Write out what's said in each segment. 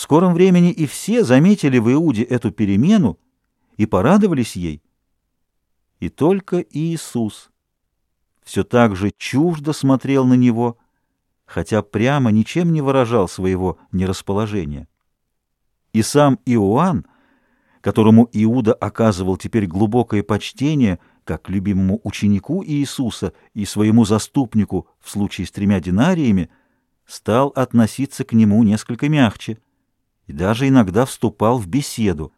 В скором времени и все заметили в Иуде эту перемену и порадовались ей. И только Иисус все так же чуждо смотрел на него, хотя прямо ничем не выражал своего нерасположения. И сам Иоанн, которому Иуда оказывал теперь глубокое почтение, как любимому ученику Иисуса и своему заступнику в случае с тремя динариями, стал относиться к нему несколько мягче и даже иногда вступал в беседу.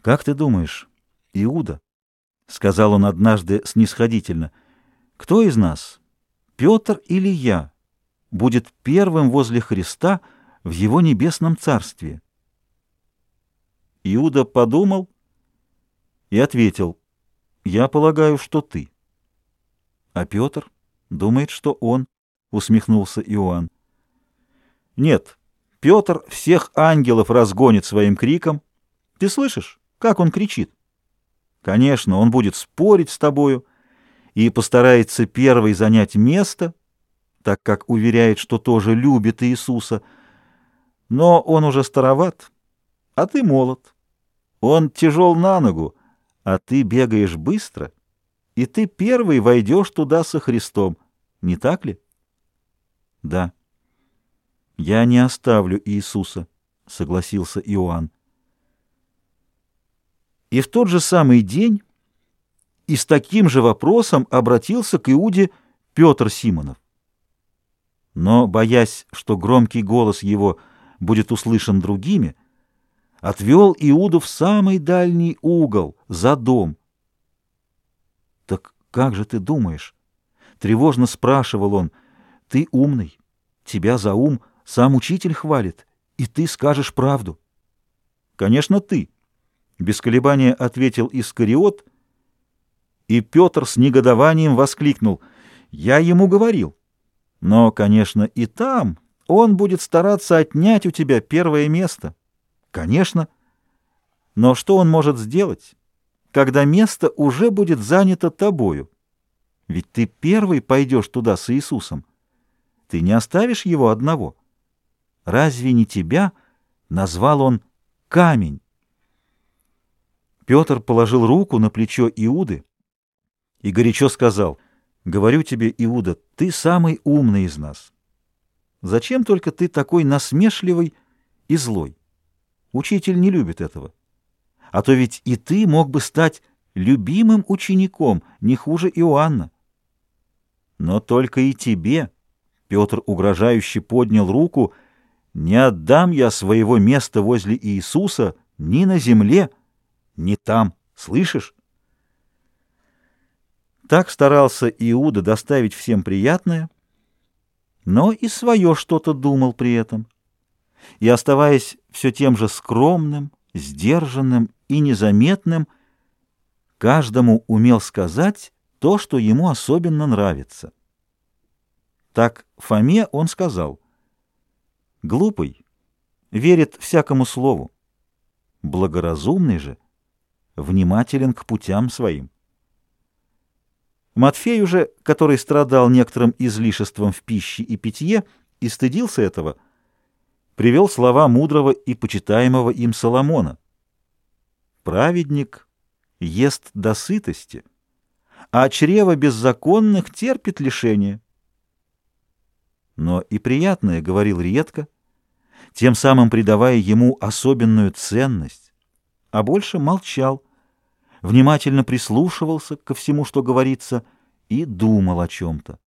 «Как ты думаешь, Иуда?» — сказал он однажды снисходительно. «Кто из нас, Петр или я, будет первым возле Христа в его небесном царстве?» Иуда подумал и ответил, «Я полагаю, что ты». А Петр думает, что он, — усмехнулся Иоанн. «Нет, Петр всех ангелов разгонит своим криком. Ты слышишь, как он кричит?» Конечно, он будет спорить с тобою и постарается первый занять место, так как уверяет, что тоже любит Иисуса. Но он уже староват, а ты молод. Он тяжел на ногу, а ты бегаешь быстро, и ты первый войдешь туда со Христом. Не так ли? Да. Я не оставлю Иисуса, согласился Иоанн. И в тот же самый день и с таким же вопросом обратился к Иуде Петр Симонов. Но, боясь, что громкий голос его будет услышан другими, отвел Иуду в самый дальний угол, за дом. «Так как же ты думаешь?» — тревожно спрашивал он. «Ты умный, тебя за ум сам учитель хвалит, и ты скажешь правду». «Конечно, ты», без колебания ответил Искариот, и Петр с негодованием воскликнул. «Я ему говорил. Но, конечно, и там он будет стараться отнять у тебя первое место. Конечно. Но что он может сделать, когда место уже будет занято тобою? Ведь ты первый пойдешь туда с Иисусом. Ты не оставишь его одного. Разве не тебя назвал он камень?» Петр положил руку на плечо Иуды и горячо сказал, «Говорю тебе, Иуда, ты самый умный из нас. Зачем только ты такой насмешливый и злой? Учитель не любит этого. А то ведь и ты мог бы стать любимым учеником, не хуже Иоанна. Но только и тебе, — Петр угрожающе поднял руку, — не отдам я своего места возле Иисуса ни на земле, — не там, слышишь? Так старался Иуда доставить всем приятное, но и свое что-то думал при этом. И, оставаясь все тем же скромным, сдержанным и незаметным, каждому умел сказать то, что ему особенно нравится. Так Фоме он сказал, «Глупый верит всякому слову, благоразумный же внимателен к путям своим. Матфей уже, который страдал некоторым излишеством в пище и питье и стыдился этого, привел слова мудрого и почитаемого им Соломона. «Праведник ест до сытости, а чрево беззаконных терпит лишение». Но и приятное говорил редко, тем самым придавая ему особенную ценность а больше молчал, внимательно прислушивался ко всему, что говорится, и думал о чем-то.